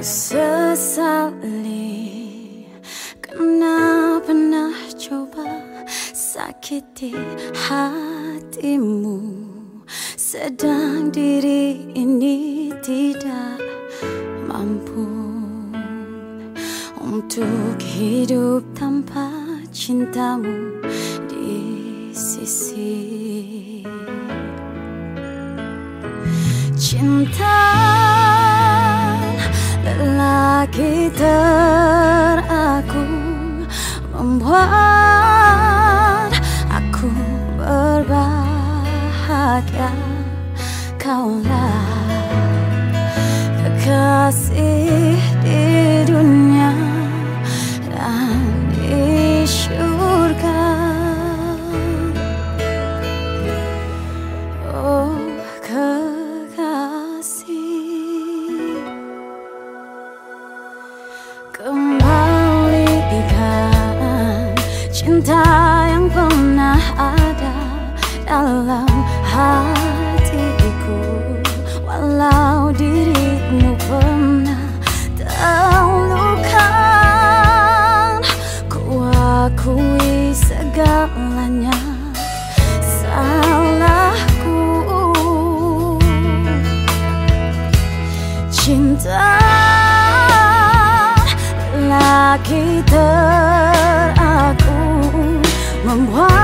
sesali Karena pernah coba sakiti hatimu. Sedang diri ini tidak mampu Untuk hidup tanpa cintamu di sisi. Cinta lelaki teragung Membuat aku berbahagia. Kaulah cinta yang pernah ada dalam hatiku. Walau dirimu pernah terluka Ku akui segalanya. Salahku. Cinta laki ter 梦话。